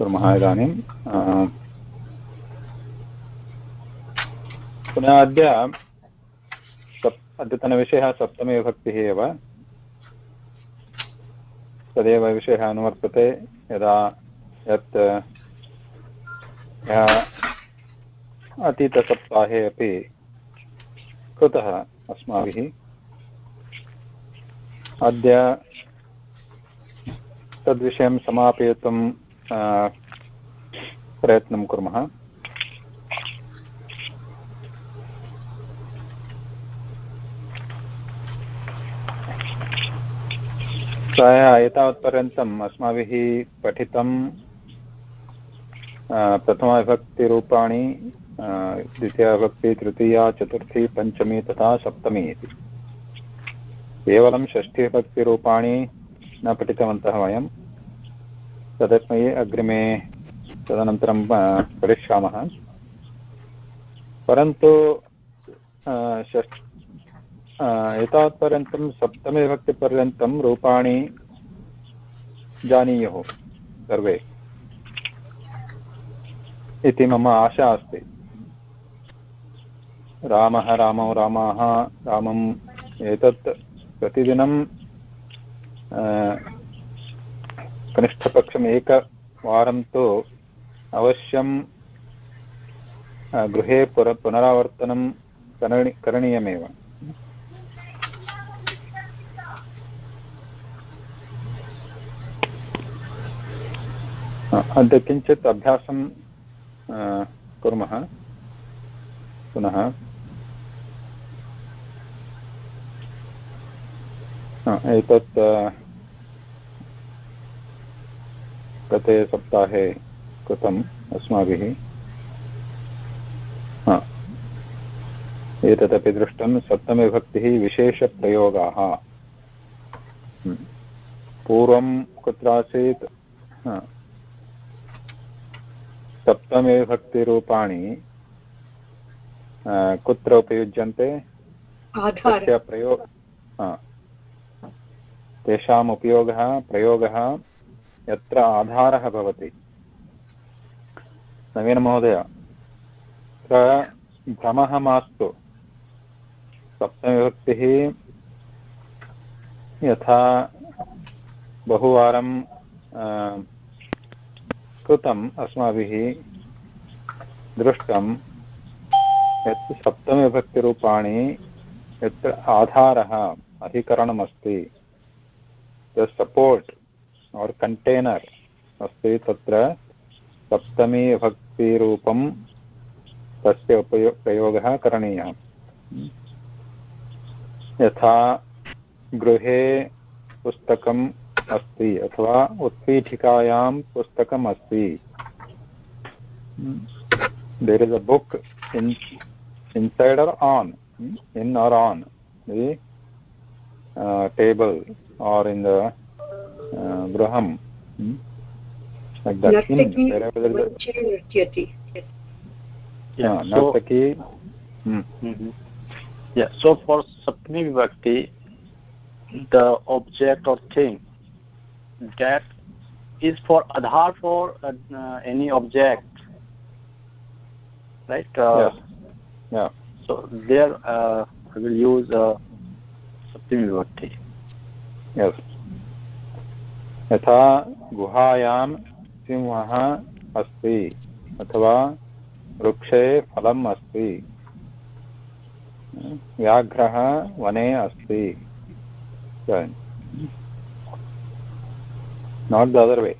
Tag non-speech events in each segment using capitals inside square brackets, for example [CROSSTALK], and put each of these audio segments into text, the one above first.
कुर्मः इदानीं पुनः अद्य सप् अद्यतनविषयः सप्तमीविभक्तिः एव। तदेव विषयः अनुवर्तते यदा यत् अतीतसप्ताहे अपि कृतः अस्माभिः। अद्य तद्विषयं समापयितुं प्रयत्नं कुर्मः। प्रायः एतावत्पर्यन्तम् अस्माभिः पठितं प्रथमाविभक्तिरूपाणि द्वितीयाविभक्ति, तृतीया, चतुर्थी, पञ्चमी तथा सप्तमी इति। केवलं षष्ठीविभक्तिरूपाणि न पठितवन्तः वयं तदस्मै अग्रिमे तदनन्तरं पठिष्यामः। परन्तु षष्ठ एतावत्पर्यन्तं सप्तमीविभक्तिपर्यन्तं रूपाणि जानीयुः सर्वे। इति मम आशा अस्ति। रामः रामौ रामाः, रामम् एतत् प्रतिदिनं कनिष्ठपक्षम् एकवारं तु अवश्यं गृहे पुर, पुनरावर्तनं करणि, करणीयमेव। अद्य किञ्चित् अभ्यासं कुर्मः। पुनः। एतत् गते सप्ताहे कृतम् अस्माभिः। एतदपि दृष्टं सप्तमविभक्तिः विशेषप्रयोगाः। पूर्वं कुत्र आसीत् सप्तमविभक्तिरूपाणि कुत्र उपयुज्यन्ते? तस्य प्रयोग तेषाम् उपयोगः प्रयोगः यत्र आधारः भवति। नवीनमहोदय तत्र भ्रमः मास्तु। सप्तमविभक्तिः यथा बहुवारं कृतम् अस्माभिः दृष्टं यत् सप्तमविभक्तिरूपाणि यत्र आधारः, अधिकरणमस्ति। सपोर्ट् और् कण्टेनर् अस्ति तत्र सप्तमी विभक्तिरूपं तस्य उपयो प्रयोगः करणीयः। यथा गृहे पुस्तकम् अस्ति अथवा उत्पीठिकायां पुस्तकम् अस्ति। There is a book in inside or on in or on the uh, table or in uh, graham hmm? like that. In wherever there is a, yeah, so, hmm. mm -hmm. yeah so for sapni vibhakti the object or thing that is for adhar for uh, uh, any object right? Uh, yes. yeah. So there uh, I will use uh, saptami vibhakti yes यथा गुहायां सिंहः अस्ति अथवा वृक्षे फलम् अस्ति। व्याघ्रः वने अस्ति। नाट् द अदर् वे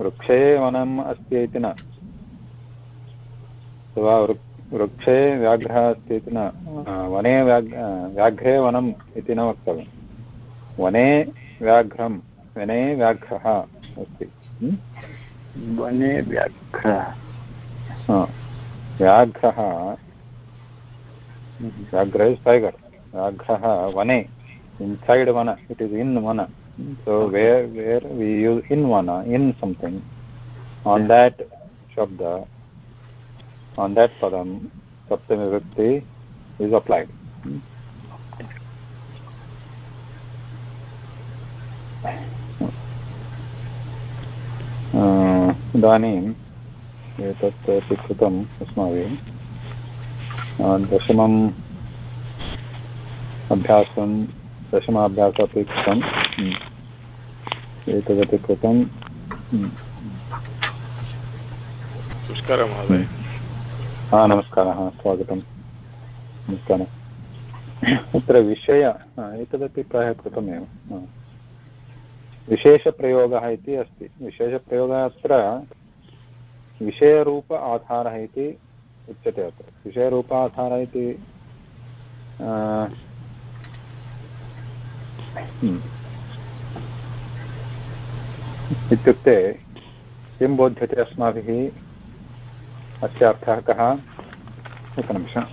वृक्षे वनम् अस्ति इति न। अथवा वृक्षे व्याघ्रः अस्ति इति न। वने व्याघ्र वनम् इति न वक्तव्यं वने व्याघ्रं वने व्याघ्रः अस्ति वने व्याघ्रः। व्याघ्रः व्याघ्र इस् टैगर् व्याघ्रः वने। Inside vana it is in vana. So where where we use in vana in something on that shabda on that पदं सप्तमिभक्ति इस् अप्लैड् Thank you. इदानीम् एतत् अपि कृतम् अस्माभिः दशमम् अभ्यासं दशमाभ्यासः अपि कृतम् एतदपि कृतं नमस्कारः महोदय। हा नमस्कारः स्वागतं नमस्कारः। अत्र विषय एतदपि प्रायः कृतमेव। विशेषप्रयोगः इति अस्ति। विशेषप्रयोगः अत्र विषयरूप आधारः इति उच्यते अत्र। विषयरूप आधारः इति इत्युक्ते किं बोध्यते अस्माभिः? अस्य अर्थः कः? एकनिमिषम्।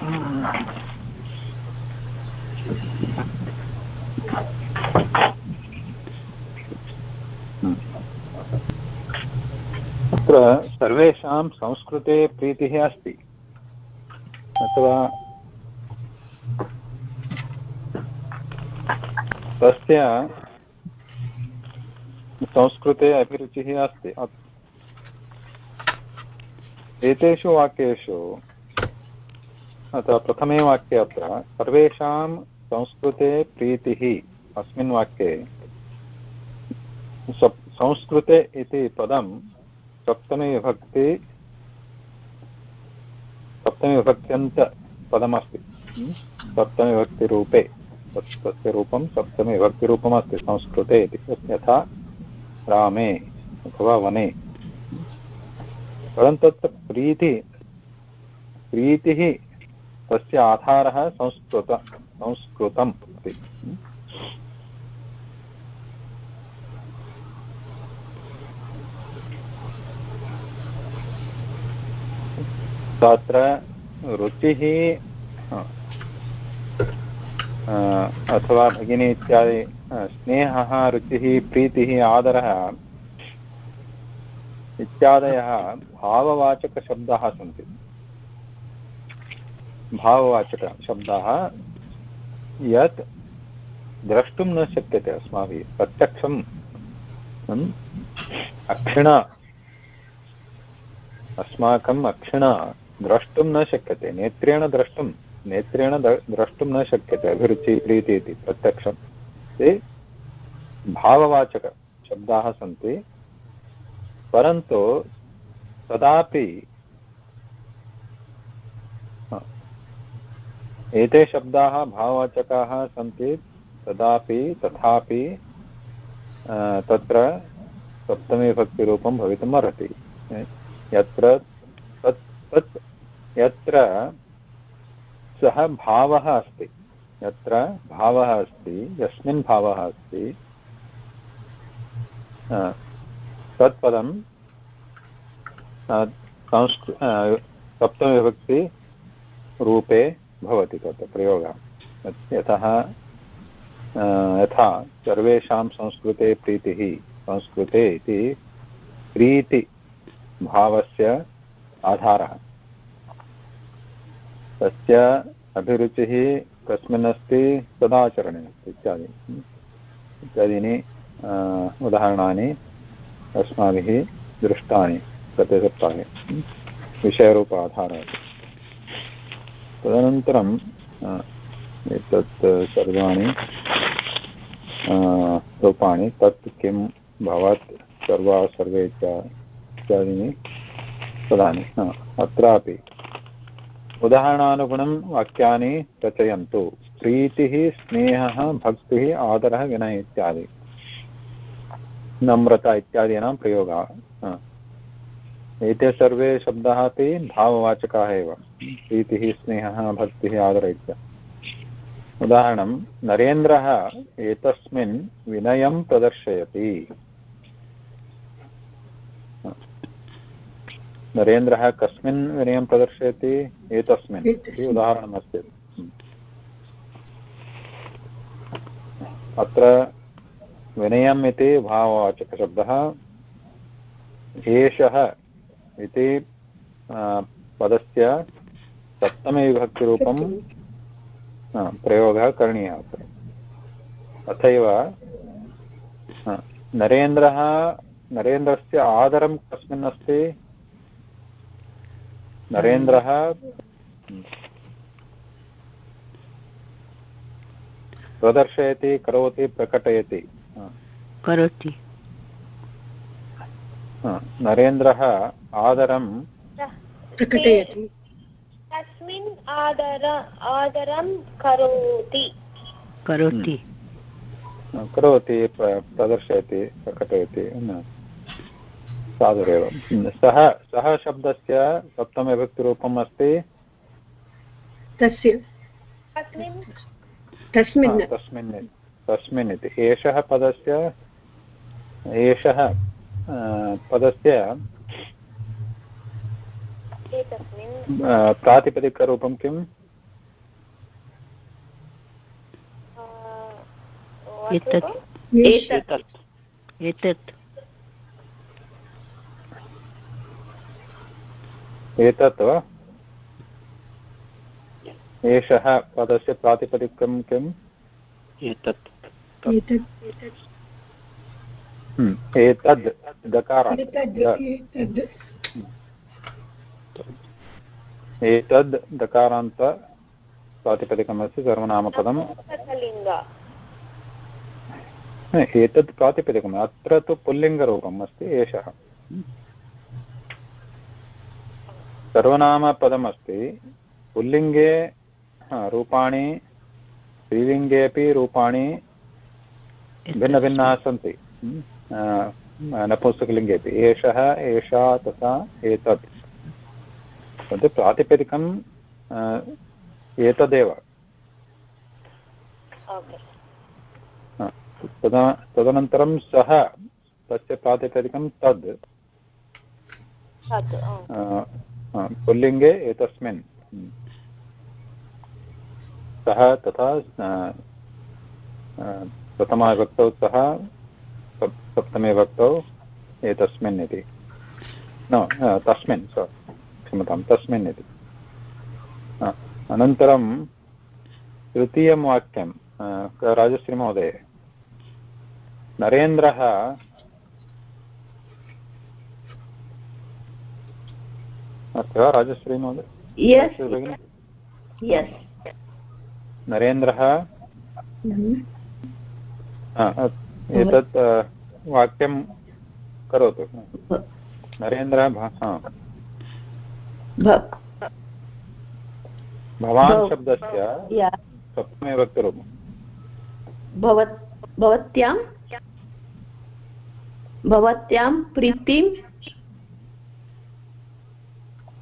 अत्र सर्वेषां संस्कृते प्रीतिः अस्ति। अथवा तस्य संस्कृते अभिरुचिः अस्ति। एतेषु वाक्येषु, अथवा प्रथमे वाक्ये अत्र, सर्वेषां संस्कृते प्रीतिः, अस्मिन् वाक्ये संस्कृते इति पदं सप्तमीविभक्ति सप्तमीविभक्त्यन्तपदमस्ति सप्तमीविभक्तिरूपे तस्य रूपं सप्तमीविभक्तिरूपमस्ति संस्कृते इति। यथा रामे अथवा वने। परन्तु तत्र प्रीति प्रीतिः तस्य आधारः संस्कृत संस्कृतम् इति तत्र रुचिः अथवा भगिनी इत्यादि स्नेहः, रुचिः, प्रीतिः, आदरः इत्यादयः भाववाचकशब्दाः सन्ति। भाववाचकशब्दाः यत् द्रष्टुं न शक्यते अस्माभिः, प्रत्यक्षम्। अक्षिणा। अस्माकम् अक्षिणा। द्रष्टुं न शक्यते। नेत्रेण द्रष्टुं नेत्रेण द्रष्टुं न शक्यते। अभिरुचि प्रीति इति प्रत्यक्षं। ते भाववाचकशब्दाः सन्ति। परन्तु तदापि एते शब्दाः भाववाचकाः सन्ति। तदापि तथापि तत्र सप्तमीभक्तिरूपं भवितुम् अर्हति यत्र तत् तत् यत्र सः भावः अस्ति, यत्र भावः अस्ति, यस्मिन् भावः अस्ति तत्पदं संस्कृ सप्तमविभक्तिरूपे भवति तत्र प्रयोगः। यतः यथा सर्वेषां संस्कृते प्रीतिः, संस्कृते इति प्रीतिभावस्य आधारः। तस्य अभिरुचिः कस्मिन् अस्ति तदाचरणे अस्ति इत्यादि। इत्यादीनि उदाहरणानि, अस्माभिः दृष्टानि गते सप्ताहे। विषयरूप आधारः। तदनन्तरम् एतत् सर्वाणि रूपाणि, तत् किं भवत्, सर्वा, सर्वे इत्यादीनि पदानि अत्रापि उदाहरणानुगुणं वाक्यानि रचयन्तु। प्रीतिः, स्नेहः, भक्तिः, आदरः, विनयः इत्यादि। नम्रता इत्यादीनां प्रयोगः एते सर्वे शब्दाः अपि भाववाचकाः एव। प्रीतिः, स्नेहः, भक्तिः, आदर इत्यादि। उदाहरणं, नरेन्द्रः एतस्मिन् विनयं प्रदर्शयति। नरेन्द्रः कस्मिन् विनयं प्रदर्शयति? एतस्मिन्। इति उदाहरणमस्ति। अत्र विनयम् इति भाववाचकशब्दः। एषः इति पदस्य सप्तमविभक्तिरूपं प्रयोगः करणीयः। अत्र तथैव नरेन्द्रः नरेन्द्रस्य आदरं कस्मिन् अस्ति? नरेन्द्रः प्रदर्शयति करोति प्रकटयति। करोति। नरेन्द्रः आदरं प्रकटयति। तस्मिन् आदर आदरं करोति। करोति। करोति प्रदर्शयति प्रकटयति। साधुरेव। सः सः शब्दस्य सप्तमविभक्तिरूपम् अस्ति। तस्य। तस्मिन्? तस्मिन्। तस्मिन् तस्मिन् इति। एषः पदस्य एषः पदस्य प्रातिपदिकरूपं किम्? एतत्। एतत्। एतत् वा एषः पदस्य प्रातिपदिकं किम्? एतत्। एतत् एतद् दकार। एतद् दकारान्त प्रातिपदिकमस्ति सर्वनामपदम्। एतत् प्रातिपदिकम् अत्र तु पुल्लिङ्गरूपम् अस्ति एषः। सर्वनामपदमस्ति। पुल्लिङ्गे रूपाणि स्त्रीलिङ्गेपि रूपाणि भिन्नभिन्नाः सन्ति। नपुंसकलिङ्गेपि एषः एषा तथा एतत् तद् प्रातिपदिकम् एतदेव। तदा तदनन्तरं सः तस्य प्रातिपदिकं तद्। पुल्लिङ्गे एतस्मिन्। सः तथा प्रथमाविभक्तौ सः सप्तमे विभक्तौ एतस्मिन् इति। न तस्मिन् स क्षम्यतां, तस्मिन् इति। अनन्तरं तृतीयं वाक्यं राजश्रीमहोदय। नरेन्द्रः अस्ति वा राजश्री महोदय नरेन्द्रः। एतत् वाक्यं करोतु। नरेन्द्रः भवान् शब्दस्य सप्तमे वक्तरूपं भवत्यां भवत्यां प्रीतिं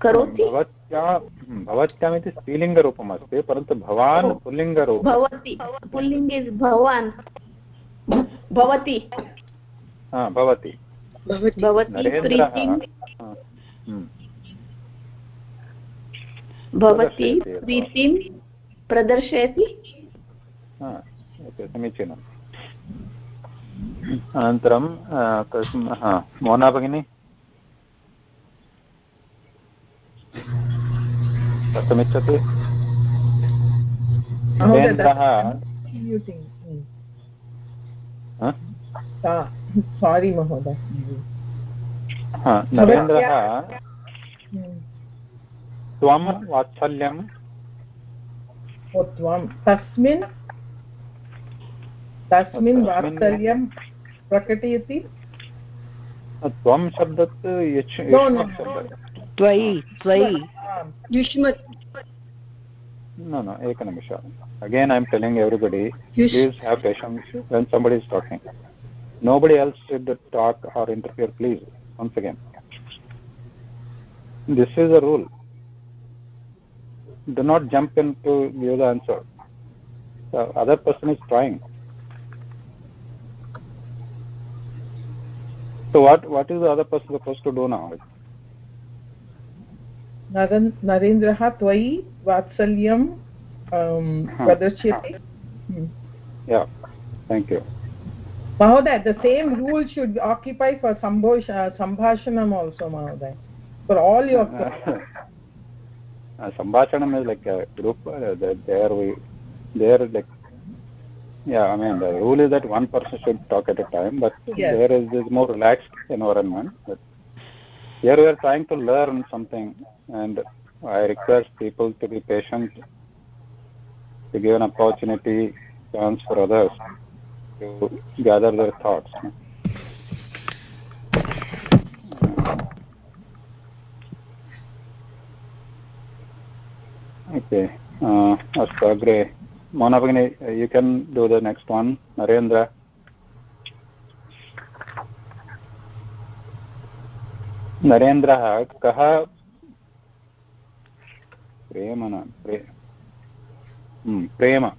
करोति? भवत्याम् इति स्त्रीलिङ्गरूपम् अस्ति परन्तु भवान् पुल्लिङ्गरूपं भवति। पुल्लिङ्गे भवान्। भवति। भवति। भवति। भवति प्रीतिं। प्रदर्शयति समीचीनम्। अनन्तरं मोना भगिनी? कर्तुमिच्छति नरेन्द्रः सारि महोदय. नरेन्द्रः त्वं वात्सल्यं त्वं। तस्मिन् तस्मिन् वात्सल्यं प्रकटयति। त्वं शब्दत् त्वयि त्वयि युष्मत् no no ekanimisha again i am telling everybody please have patience when somebody is talking nobody else should talk or interfere please once again this is a rule do not jump into give the answer the other person is trying so what what is the other person supposed to do now नरेन्द्रः त्वयि वात्सल्यं प्रदर्श्यते महोदय the same rule should occupy for सम्भोष सम्भाषणम् also महोदय for all your [LAUGHS] sambhashanam is like a group uh, there we there like yeah i mean the rule is that one person should talk at a time but Yes. there is this more relaxed environment but here we are trying to learn something and i request people to be patient to give an opportunity chance for others to gather their thoughts. Okay uh, as Mona, you can do the next one. Narendra. नरेन्द्रः कः? प्रेम न प्रे हम्म, प्रेम।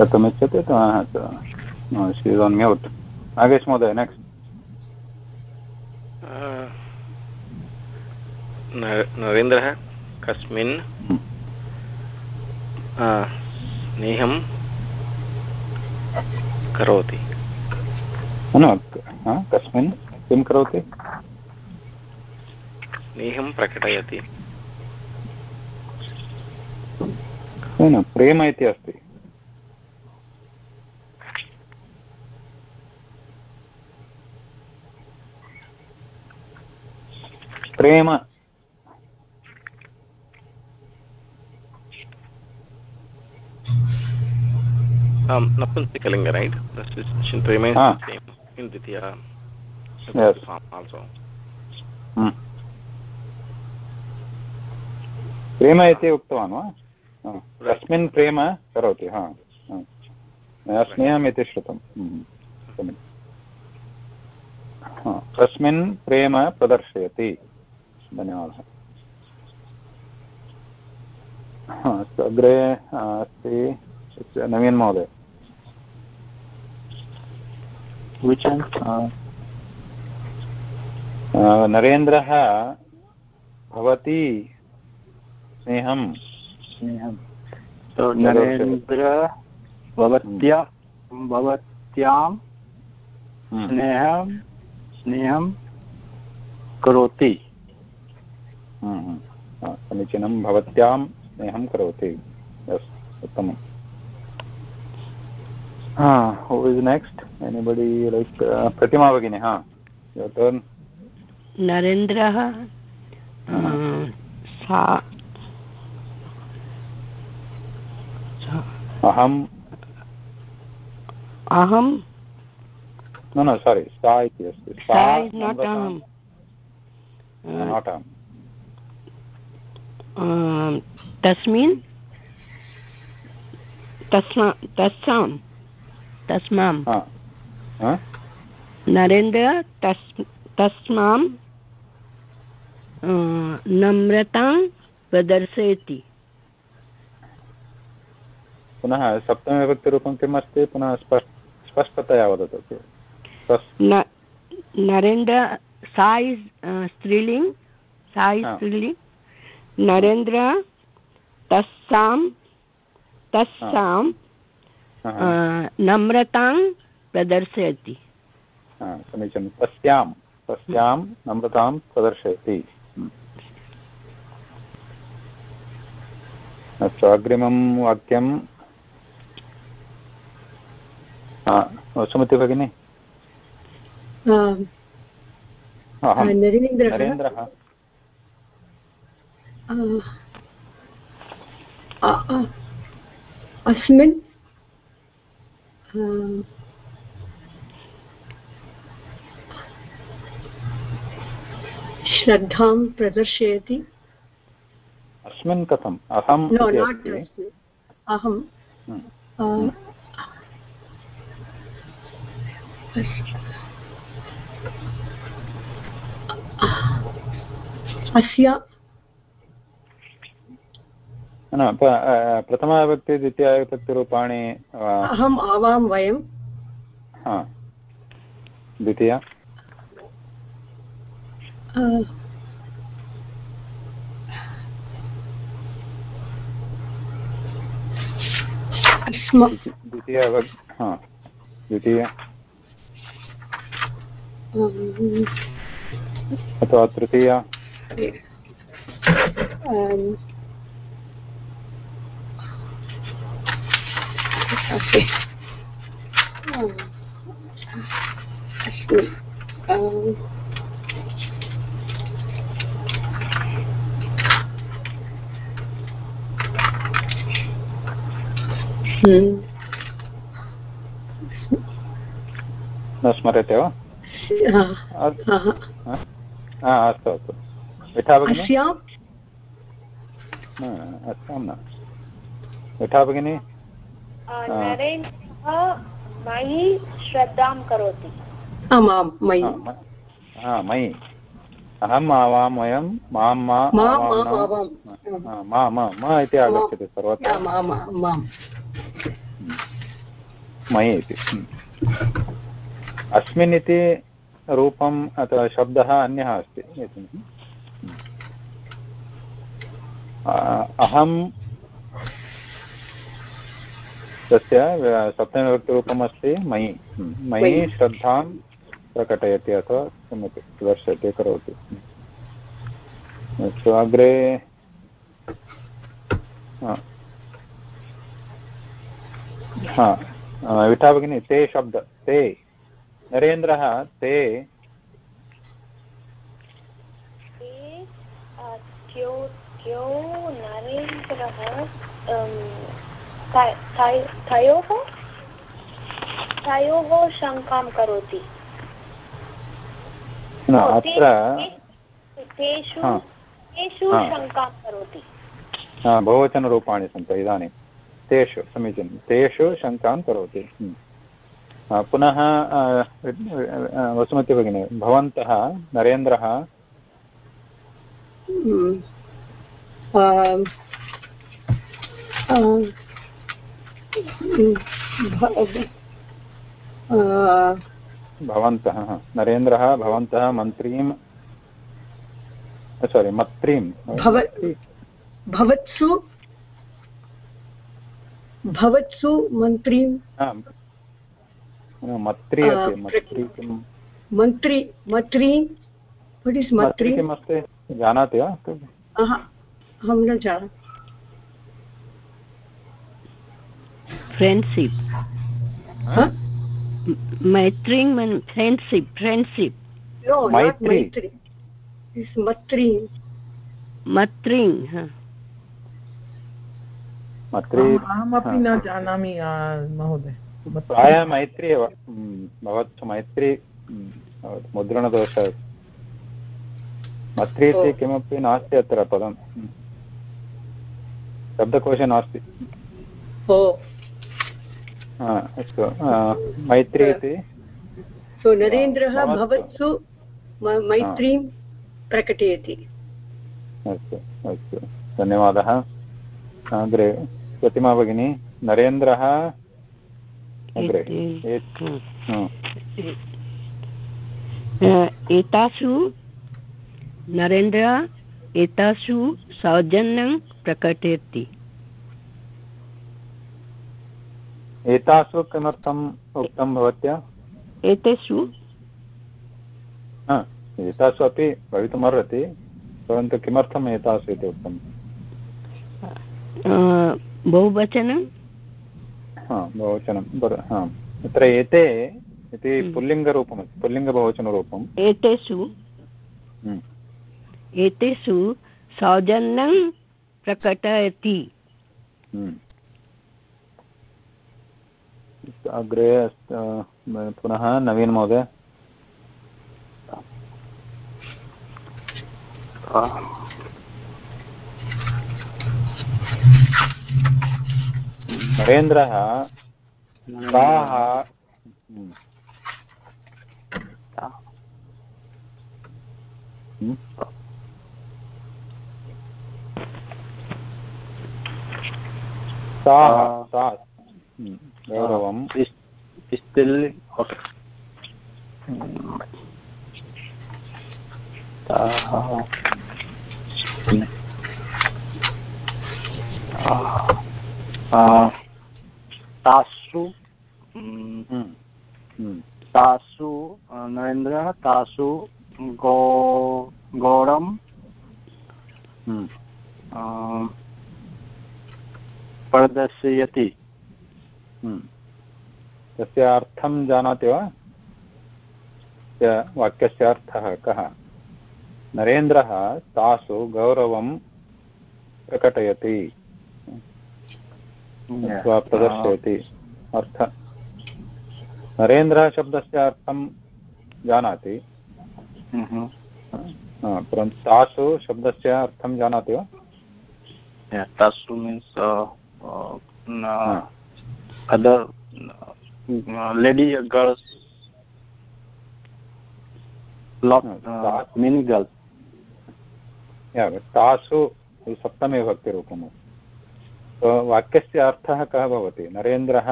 कथमिच्छति mute Nagesh महोदय next नरेन्द्रः कस्मिन् स्नेहं करोति। न कस्मिन् किं करोति? स्नेहं प्रकटयति। न प्रेम इति अस्ति। प्रेम um, right? Is remains Ah. the same in Ditya Yes. form also. हम्म। प्रेम इति उक्तवान् वा कस्मिन् प्रेम करोति हा। मया स्नेहम् इति श्रुतं हम्म, सम्यक्। हा, कस्मिन् प्रेम प्रदर्शयति धन्यवादः अस्तु अग्रे अस्ति नवीन् महोदय which one नरेन्द्रः भवती स्नेहं स्नेहं नरेन्द्र भवत्या भवत्यां हम्म, स्नेहं स्नेहं करोति। हम्म, हम्म। समीचीनं भवत्यां स्नेहं करोति। यस् उत्तमम्। Who is next anybody like Pratima भगिनी हा टर्न् नरेन्द्रः अ, सा सा- अहं अहं न न सारि सा इति अस्ति सा इस् नाट् अहं नाट् अहं अ, तस्मिन् तस्मा तस्सां तस्मां? नरेन्द्र तस् तस्मां नम्रतां प्रदर्शयति। पुनः सप्तमविभक्तिरूपं किम् अस्ति पुनः स्पष्ट स्पष्टतया वदतु नरेन्द्र सा स्त्रीलिङ्ग् सा स्त्रीलिङ्ग्। नरेन्द्र तस्सां तस्सां नम्रतां प्रदर्शयति। हा, समीचीनं। तस्यां तस्यां नम्रतां प्रदर्शयति। हम्म। अस्तु अग्रिमं वाक्यं। हा, सुमति भगिनी। नरेन्द्रः। अ- अ- अस्मिन् श्रद्धां प्रदर्शयति। अस्मिन् कथम्? अहम् नो नाट् अहं हम्म, अस्- अस्य न प्रथमाविभक्ति द्वितीयाविभक्तिरूपाणि अहम् आवां वयं। हा। द्वितीया। द्वितीया हा द्वितीया। अथवा तृतीया um, okay. Um, अस्मि. न स्मर्यते वा? अस्तु हा, हा, अस्तु अस्तु। यथा भगिनि अस्यां न, यथा भगिनि नरेन्द्रः मयि श्रद्धां करोति। आम् मयि हा, हा, मयि अहम् आवां वयं माँ मा मा हा, इति आगच्छति सर्वत्र। मयि इति। हम्म। अस्मिन् इति रूपम् अथवा शब्दः अन्यः अस्ति। अहं तस्य सप्तमीविभक्तिरूपम् अस्ति मयि। मयि। श्रद्धां प्रकटयति अथवा किमपि दर्शयति करोति अस्तु अग्रे हा हा विठा भगिनी ते शब्द ते नरेन्द्रः ते नरेन्द्रः त- तय- तयोः शङ्कां करोति। न, ओ, अत्र तेषु तेषु शङ्कां करोति। बहुवचनरूपाणि सन्ति इदानीं। तेषु समीचीनं। तेषु शङ्कां करोति। हम्म। पुनः वसुमती भगिनी भवन्तः नरेन्द्रः Hmm. Um, um, hmm, भ- uh, भवन्तः नरेन्द्रः भवन्तः मन्त्रीं सोरि मत्रीं भवत्सु भवत्सु मन्त्रीं मत्री मत्री किं? मन्त्री वट् इस् मत्री किमस्ति? जानाति वा? अहं न जानामि। फ्रेण्ड्शिप् Huh? मैत्रीं. मन् फ्रेण्ड्शिप् फ्रेण्ड्शिप् No, not Maitri. हा. अहमपि न जानामि महोदय. प्रायः मैत्री एव भवत्सु मैत्री मुद्रणदोष मैत्री इति। किमपि नास्ति अत्र पदं। शब्दकोशे नास्ति. हा, अस्तु. आ, मैत्री इति. सो नरेन्द्रः भवत्सु। मैत्रीं प्रकटयति. अस्तु अस्तु. धन्यवादः. अग्रे प्रतिमा भगिनी नरेन्द्रः अग्रे. एते- एत्- एतासु नरेन्द्र एतासु सौजन्यं प्रकटयति. एतासु किमर्थम् उक्तं भवत्या? एतेषु? हा, एतासु अपि भवितुमर्हति परन्तु किमर्थम् एतासु इति उक्तम्? अ, बहुवचनं? हा बहुवचनं बर- हा. अत्र एते इति हम्म। पुल्लिङ्गरूपमस्ति पुल्लिङ्गबहुवचनरूपं एतेषु? हम्म। एतेषु सौजन्यं प्रकटयति। हम्म। अग्रे पुनः नवीन महोदय। नरेन्द्रः ताः हम्म। आ, गौरवं is is still okay uh, uh, तासु। हम्म, हम्म, तासु नरेन्द्रः तासु गो गौरम। हम्म, प्रदर्शयति। तस्य अर्थं जानाति वा? वाक्यस्य अर्थः कः? नरेन्द्रः तासु गौरवं प्रकटयति। अथवा प्रदर्शयति। अर्थ। नरेन्द्रः शब्दस्य अर्थं जानाति। Mhm. हा, परन्तु तासु शब्दस्य अर्थं जानाति वा? Yeah, tasu means uh, uh, हा, other uh, lady or girls. Lot uh, many girls. या, तासु सप्तमे भक्तिरूपम् So, वाक्यस्य अर्थः कः भवति नरेन्द्रः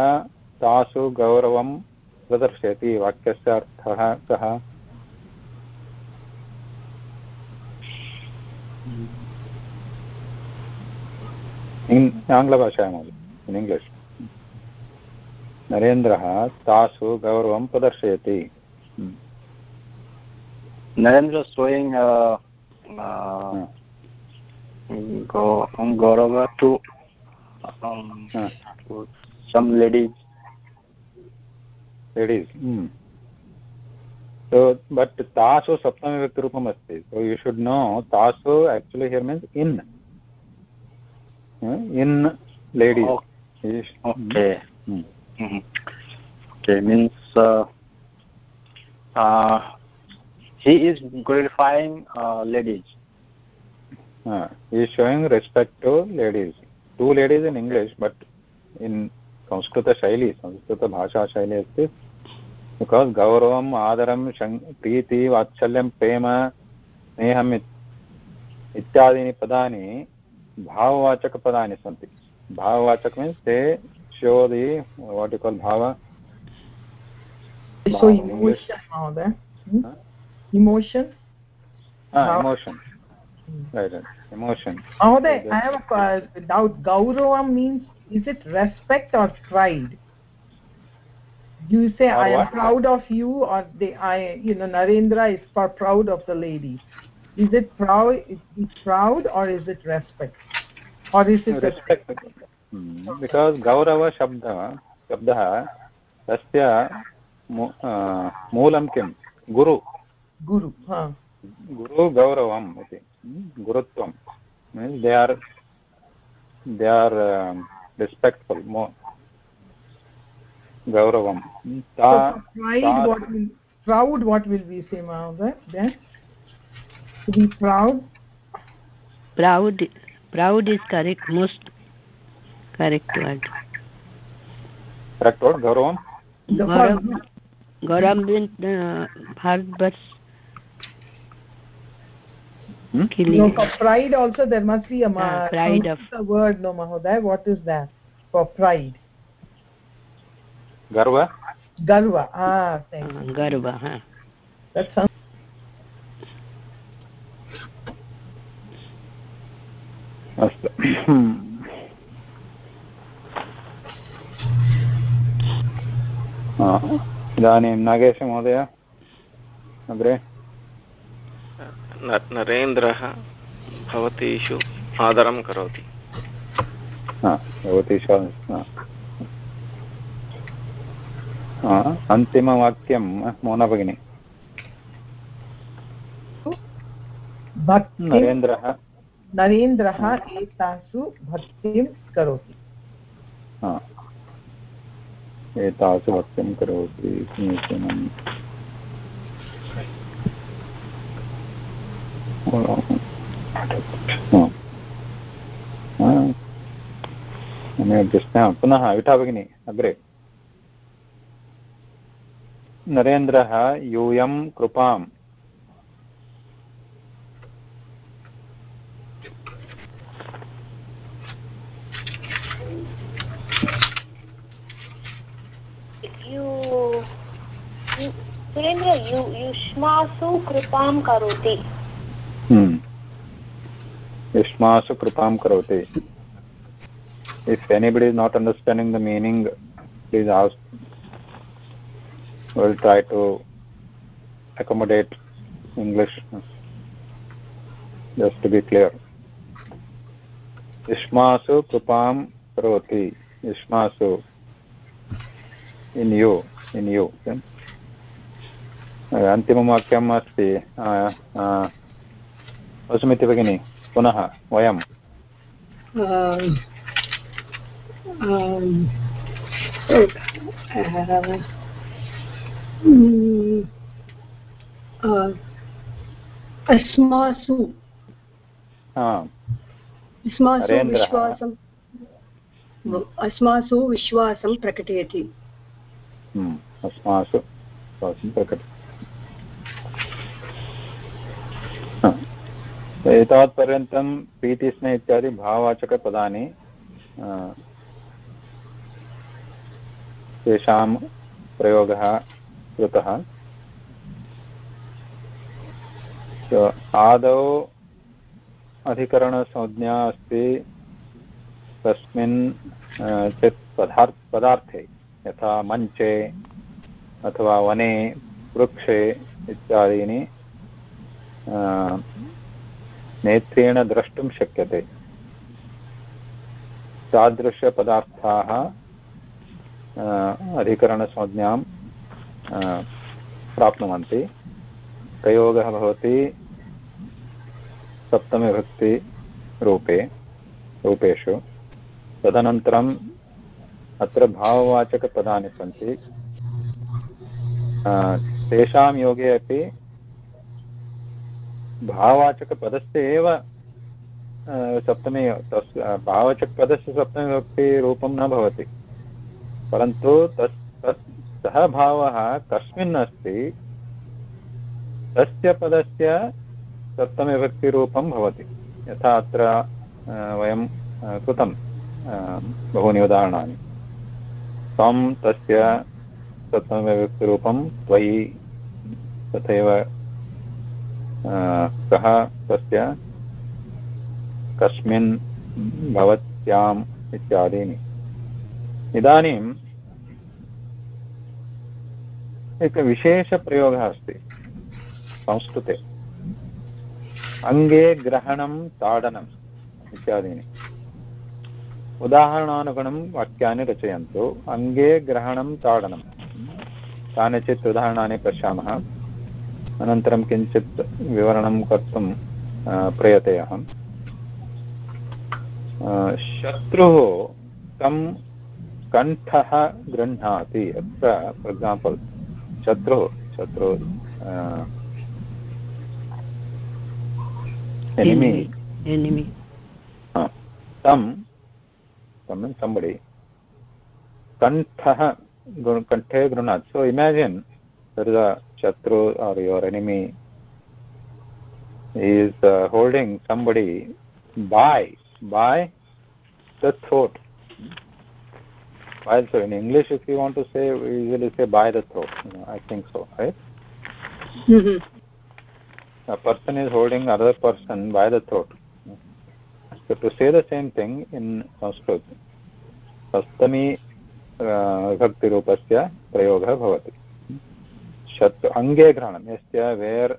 तासु गौरवं प्रदर्शयति वाक्यस्य अर्थः कः इन् आङ्ग्लभाषायाम् इन् इङ्ग्लिश् नरेन्द्रः तासु गौरवं प्रदर्शयति uh, uh, um, हा, to some ladies. Ladies so but tasu saptami vibhakti rupam asti so you should know tasu actually here means in Hmm, in ladies Oh, Yes. Okay. Hmm. Mhm. Means uh, uh, he is glorifying uh, ladies. Ah, he is showing respect to ladies two ladies in english but in Sanskrit शैली संस्कृत भाषा शैली अस्ति because गौरवम् आदरं शङ् प्रीति वात्सल्यं प्रेम स्नेहम् इत्- इत्यादीनि पदानि भाववाचकपदानि सन्ति भाववाचक means ते show the what you call bhava? So emotion mother hmm? emotion? Ah, emotion. Hmm. Right, right. emotion. Mother i have a doubt. Gaurava means is it respect or pride? You say or i what? am proud of you or they i you know narendra is proud of the lady is it proud is it proud or is it respect? Or is it respect, respect? Because गौरवशब्दः शब्दः तस्य मूलं किं गुरु गुरु गुरुगौरवम् इति गुरुत्वं means they are they are respectful मो गौरवं proud what will be same proud proud proud is correct most correct word correct word गौरवं the Gaurav- Gaurav means uh, Bharatvarsh Hmm? no for pride also there must be a Ah, pride of- the word no Mahoday. what is that for pride गर्व garva ah thank you uh, Garva. Huh? that sounds अस्तु इदानीं नागेशमहोदय अग्रे? न- नरेन्द्रः भवतीषु आदरं करोति। हा, भवती श- हा. हा, अन्तिमवाक्यं मोना भगिनी नरेन्द्रः। नरेन्द्रः एतासु भक्तिं करोति। हा. एतासु भक्तिं करोति समीचीनम् हा. हा. सम्यक् दृष्टा पुनः विठा भगिनी अग्रे नरेन्द्रः यूयं कृपाम् यु यु- सुरेन्द्र यु युष्मासु कृपां करोति Hmm. युष्मासु कृपां करोति if anybody is not understanding the meaning please ask we'll try to accommodate english just to be clear युष्मासु कृपां करोति युष्मासु इन् यु इन् यु अन्तिमं वाक्यम् अस्ति वसुमिति भगिनि पुनः वयं अस्मासु। अस्मासु विश्वासं अस्मासु विश्वासं प्रकटयति। हम्म, अस्मासु विश्वासं प्रकटयति। एतावत्पर्यन्तं प्रीतिस्म इत्यादि भाववाचकपदानि तेषां प्रयोगः कृतः। आदौ अधिकरणसंज्ञा अस्ति तस्मिन् चित् पदार् पदार्थे, यथा मञ्चे अथवा वने, वृक्षे इत्यादीनि नेत्रेण द्रष्टुं शक्यते। तादृशपदार्थाः अधिकरणसंज्ञां प्राप्नुवन्ति। प्रयोगः भवति सप्तमविभक्तिरूपे रूपेषु। तदनन्तरम् अत्र भाववाचकपदानि सन्ति। तेषां योगे अपि भाववाचकपदस्य एव सप्तमी, तस् भाववाचकपदस्य सप्तमीविभक्तिरूपं न भवति। परन्तु तस् तस्, सः भावः कस्मिन् अस्ति, तस्य पदस्य सप्तमविभक्तिरूपं भवति। यथा अत्र वयं कृतं बहूनि उदाहरणानि। त्वं तस्य सप्तमविभक्तिरूपं त्वयि तथैव कः तस्य कस्मिन् भवत्याम् इत्यादीनि। इदानीम् एकः विशेषप्रयोगः अस्ति संस्कृते। अङ्गे ग्रहणं ताडनम् इत्यादीनि। उदाहरणानुगुणं वाक्यानि रचयन्तु। अङ्गे ग्रहणं, ताडनं। कानिचित् उदाहरणानि पश्यामः। अनन्तरं किञ्चित् विवरणं कर्तुं प्रयते अहं। शत्रुः तं कण्ठः गृह्णाति। अत्र फार् एक्साम्पल् शत्रुः शत्रुः enemy enemy uh, some some somebody kantha kanthe grunat so imagine there is a chatru or your enemy is uh, holding somebody by by the throat while so in english if you want to say we usually say by the throat you know, i think so right mm -hmm. a person is holding another person by the throat. So to say the same thing in Sanskrit, सप्तमी विभक्तिरूपस्य प्रयोगः भवति शत् अङ्गे ग्रहणं यस्य where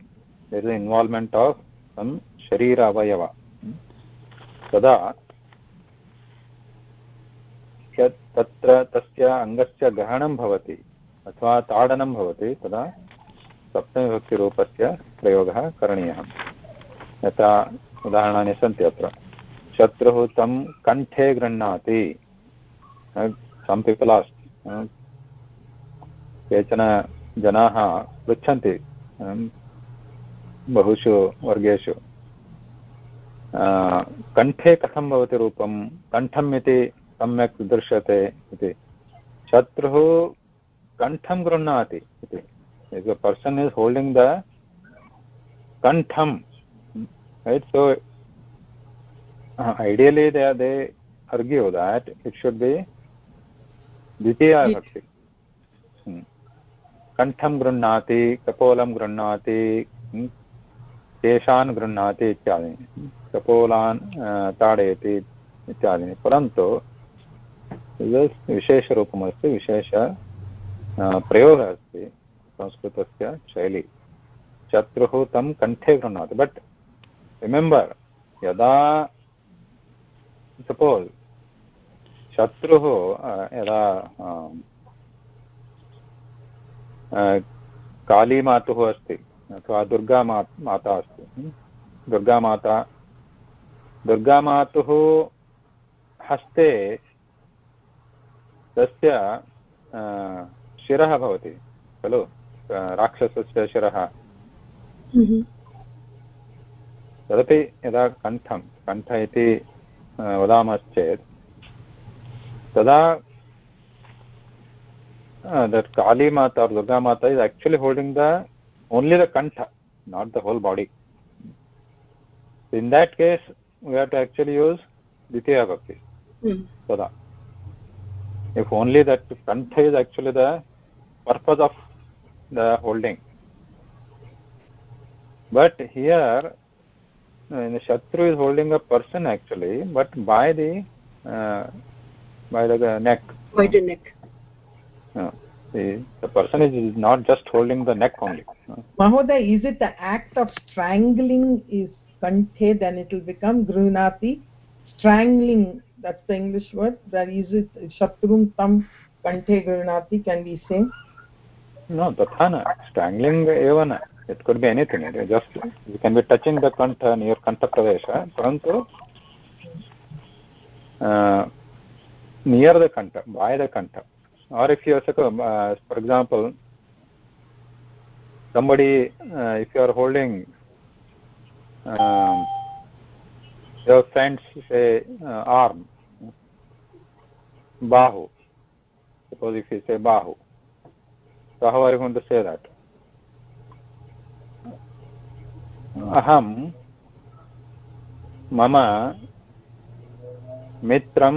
there is involvement of some शरीर अवयव तदा यत् तत्र तस्य अङ्गस्य ग्रहणं भवति, अथवा ताडनं भवति, तदा सप्तमीविभक्तिरूपस्य प्रयोगः करणीयः। यथा उदाहरणानि सन्ति अत्र। शत्रुः तं कण्ठे गृह्णाति सम् पीपल् आस् केचन जनाः पृच्छन्ति बहुषु वर्गेषु। कण्ठे कथं भवति रूपं? कण्ठम् इति सम्यक् दृश्यते इति। शत्रुः कण्ठं गृह्णाति इति। Person is holding the कण्ठं right so ideally they are they argue that it should be द्वितीया भक्ति कण्ठं गृह्णाति, कपोलं गृह्णाति केशान् गृह्णाति इत्यादीनि कपोलान् ताडयति इत्यादीनि परन्तु विशेषरूपमस्ति, विशेष प्रयोगः अस्ति संस्कृतस्य शैली। शत्रुः तं कण्ठे गृह्णाति। बट् रिमेम्बर् यदा सपोज् शत्रुः यदा कालीमातुः अस्ति अथवा दुर्गामा माता अस्ति दुर्गामाता दुर्गामातुः हस्ते तस्य शिरः भवति खलु राक्षसस्य शिरः। तदपि यदा कण्ठं कण्ठ इति वदामश्चेत् तदा that kali mata or durga mata is actually holding the only the kantha not the whole body. In that case we have to actually use ditya bhakti. Mm. that if only that kantha is actually the purpose of the holding. But here uh, the shatru is holding a person actually but by the uh, by the neck. By the neck. The, the person is not just holding the neck only mahoday is it the act of strangling is kanthe then it will become grunati strangling that's the english word that is it shatrum tam kanthe grunati can we say no tatha na strangling eva na it could be anything it just you can be touching the kantha near kantha pravesha parantu uh, near the kantha by the kantha or if you uh, for example somebody uh, if you are holding um, your friends say uh, arm bahu suppose if you say bahu so how are you going to say that अहं मम मित्रं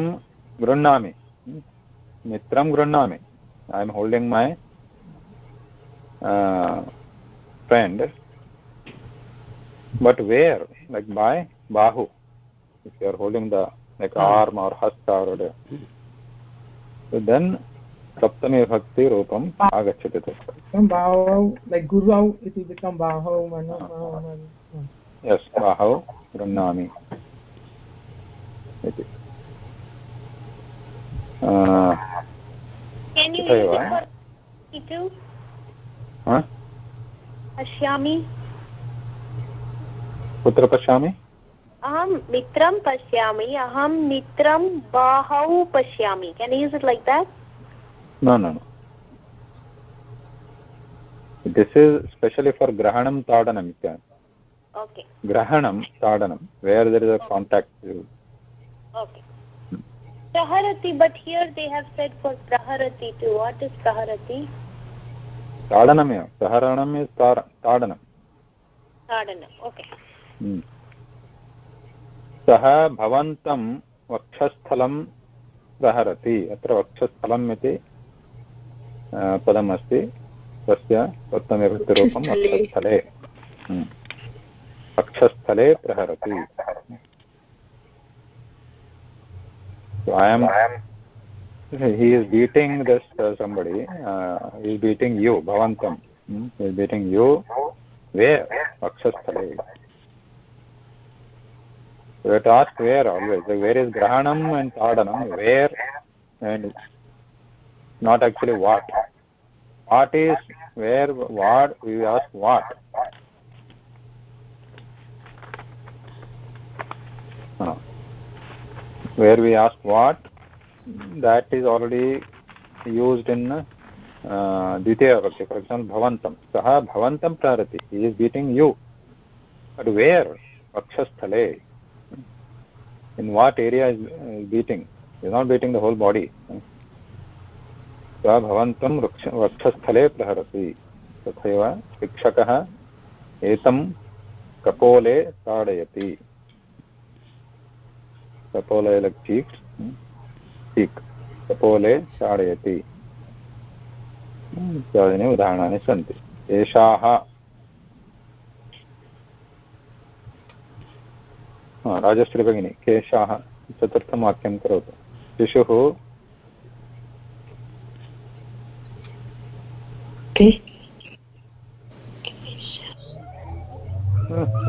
गृह्णामि मित्रं गृह्णामि। I am holding my friend but where like by bahu if you are holding the like arm or hast or then सप्तमीभक्तिरूपम् आगच्छति तत्र पश्यामि कुत्र पश्यामि अहं मित्रं पश्यामि अहं मित्रं बाहौ पश्यामि can use it like that no no no this is especially for grahanam tadanam okay grahanam tadanam where there is a contact okay Praharati but here they have said for praharati too. What is praharati ताडनमेव सहरणम् is ताडनं सः भवन्तं वक्षस्थलं प्रहरति. अत्र वक्षस्थलम् इति पदमस्ति तस्य उत्तमविभक्तिरूपं वक्षस्थले. वक्षस्थले प्रहरति. I am he is beating this uh, somebody uh, he is beating you bhavantam. Hmm? he is beating you where? Vakshasthale so you have to ask where always? Like where is grahanam and tadanam where and not actually what? What is where what we ask what where we ask what that is already used in uh, dvitiya vibhakti for example bhavantam saha bhavantam prarati he is beating you but where vakshasthale in what area is, is beating he is not beating the whole body सः भवन्तं वृक्ष वक्षस्थले तथैव शिक्षकः एतं कपोले ताडयति कपोले luck चीक्स् चिक् कपोले इत्यादीनि उदाहरणानि सन्ति। एषाः। राजश्री भगिनी केशाः चतुर्थं वाक्यं करोतु। शिशुः?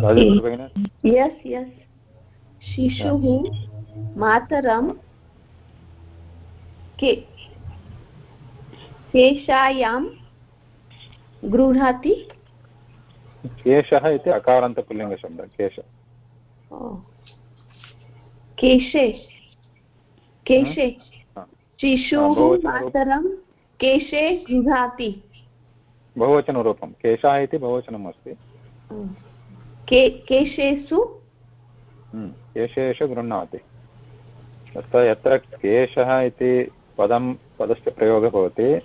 भगिनी? यस् शिशुः? मातरं के गृह्णाति? केशः इति अकारान्तपुल्लिङ्गशब्दः केश। केशे। केशे। शिशुः मातरं केशे गृह्णाति। बहुवचनरूपं। केशः इति बहुवचनम् अस्ति के केशेषु? हम्म, केशेषु गृह्णाति। तत्र यत्र केशः इति पदं पदस्य प्रयोगः भवति।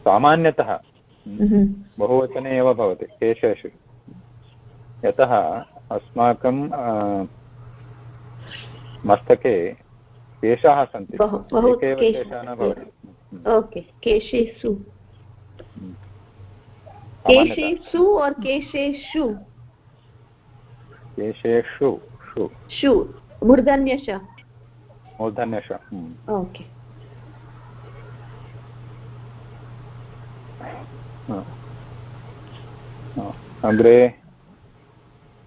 सामान्यतः हम्म। बहुवचने एव भवति केशेषु। यतः अस्माकं मस्तके केशाः सन्ति। बहु केश- न भवति। हम्म, केशेषु। हम्म। केशेषु और केशेषु। केशेषु शु शु मूर्धन्यश मूर्धन्यश। ओके। अग्रे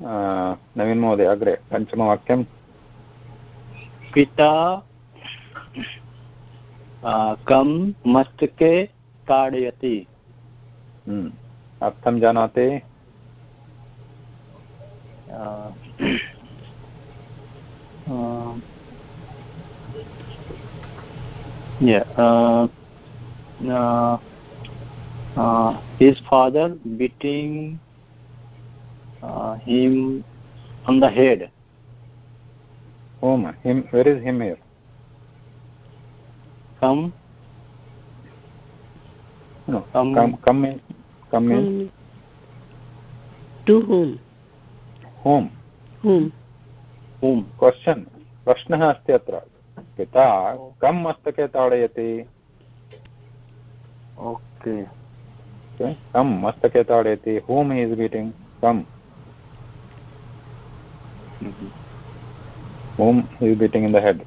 नवीन् महोदय अग्रे पञ्चमवाक्यं पिता कं मस्तके ताडयति हम्म। अर्थं जानाति yeah, uh, uh, uh, his father beating uh, him on the head. whom him where is him here Come, no Come. come come means come Whom? To whom? whom Whom? whom? Question प्रश्नः अस्ति अत्र पिता कम मस्तके ताड़यति। Okay. कम मस्तके ताड़यति। Whom is beating come. Whom is beating in the head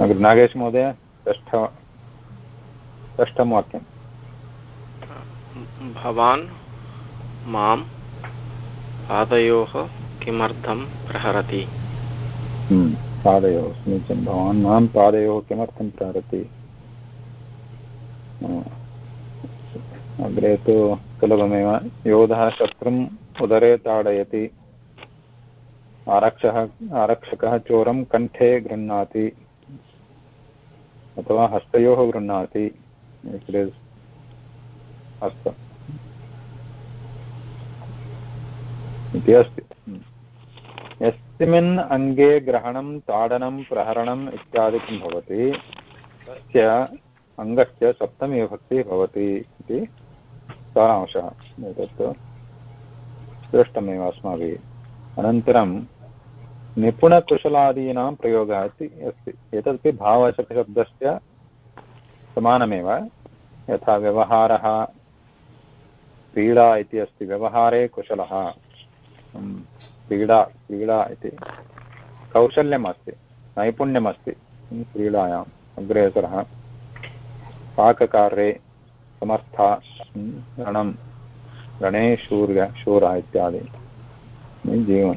अग्र नागेश महोदय षष्ठ षष्ठं वाक्यं पादयोः किमर्थं प्रहरति? हम्म, पादयोः समीचीनं। भवान् माँ पादयोः किमर्थं प्रहरति? अग्रे तु सुलभमेव। योधः शत्रुम् उदरे ताडयति। आरक्षः आरक्षकः चोरं कण्ठे गृह्णाति। अथवा हस्तयोः गृह्णाति। If it is हस्त इति अस्ति। यस्मिन् अङ्गे ग्रहणं, ताडनं, प्रहरणम् इत्यादिकं भवति। तस्य अङ्गस्य सप्तमी विभक्तिः भवति इति सारांशः। एतत् दृष्टमेव अस्माभिः। अनन्तरं निपुणकुशलादीनां प्रयोगः इति अस्ति। एतदपि भाववाचकशब्दस्य समानमेव। यथा व्यवहारः क्रीडा इति अस्ति। व्यवहारे कुशलः। क्रीडा क्रीडा इति कौशल्यम् अस्ति नैपुण्यमस्ति क्रीडायाम् अग्रेसरः पाककार्ये समर्था हम्म, रणं रणेशूर्य शूरः इत्यादि जीवन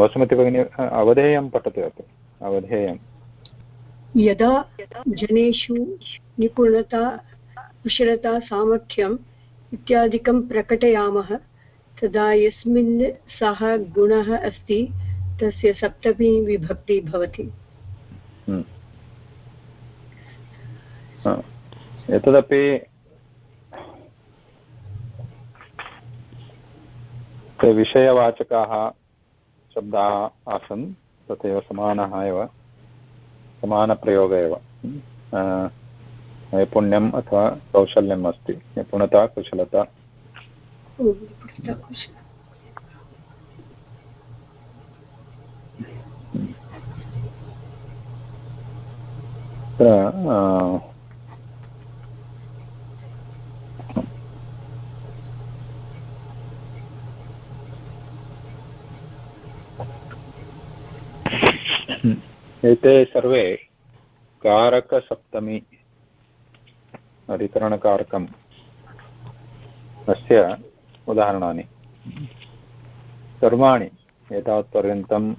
वसुमती भगिनी अवधेयं पठतु अत्र अवधेयं यदा जनेषु निपुणता कुशलता सामर्थ्यम् इत्यादिकं प्रकटयामः। तदा यस्मिन् सः गुणः अस्ति तस्य सप्तमी विभक्ति भवति। हम्म। एतदपि ते विषयवाचकाः शब्दाः आसन् तथैव समानः एव समानप्रयोगः एव। अ, नैपुण्यम् अथवा कौशल्यम् अस्ति। निपुणता कुशलता। एते सर्वे कारकसप्तमी अधिकरणकारकम् अस्य उदाहरणानि। सर्वाणि एतावत्पर्यन्तं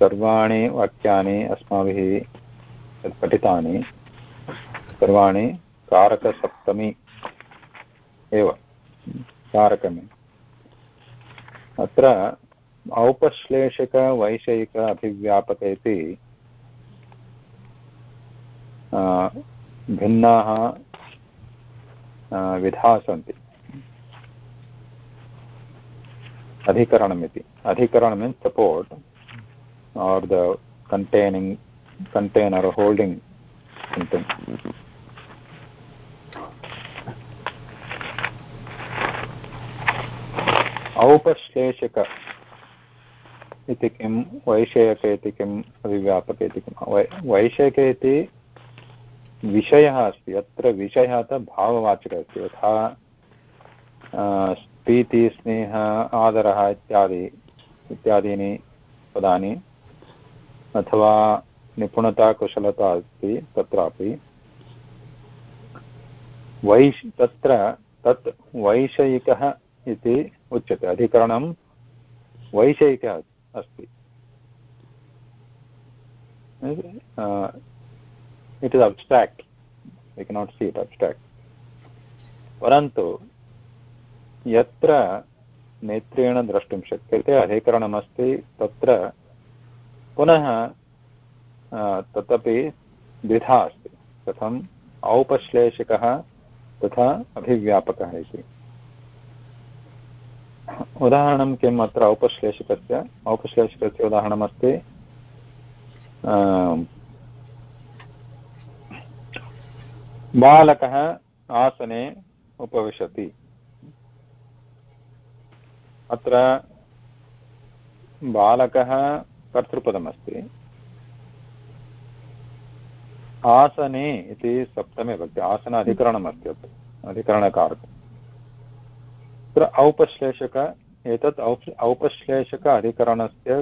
सर्वाणि वाक्यानि अस्माभिः पठितानि। सर्वाणि कारकसप्तमी एव। कारकमे। अत्र औपश्लेषिकवैषयिक अभिव्यापक इति भिन्नाः विधाः सन्ति। अधिकरणम् इति। अधिकरण means support the containing, container or holding something. औपश्लेषक इति किं वैषयक इति किम्, अभिव्यापक इति किं वै वैषयक इति विषयः अस्ति, अत्र विषयः अतः भाववाचकः अस्ति यथा प्रीति, स्नेह, आदरः इत्यादि, इत्यादीनि पदानि, अथवा निपुणता, कुशलता अस्ति, तत्रापि। वैश्, तत्र, तत् वैषयिकः इति उच्यते, अधिकरणं वैषयिकः अस्ति। It is abstract you cannot see it abstract परन्तु यत्र नेत्रेण द्रष्टुं शक्यते अधिकरणमस्ति तत्र पुनः तदपि द्विधा अस्ति कथम् औपश्लेषिकः तथा अभिव्यापकः इति उदाहरणं किम् अत्र औपश्लेषिकस्य औपश्लेषिकस्य उदाहरणमस्ति बालकः आसने उपविशति। अत्र बालकः कर्तृपदमस्ति। आसने इति सप्तमे भक्ति आसन अधिकरणमस्ति अत्र अधिकरणकारकम् अत्र औपश्लेषक, एतत् औप औपश्लेषक अधिकरणस्य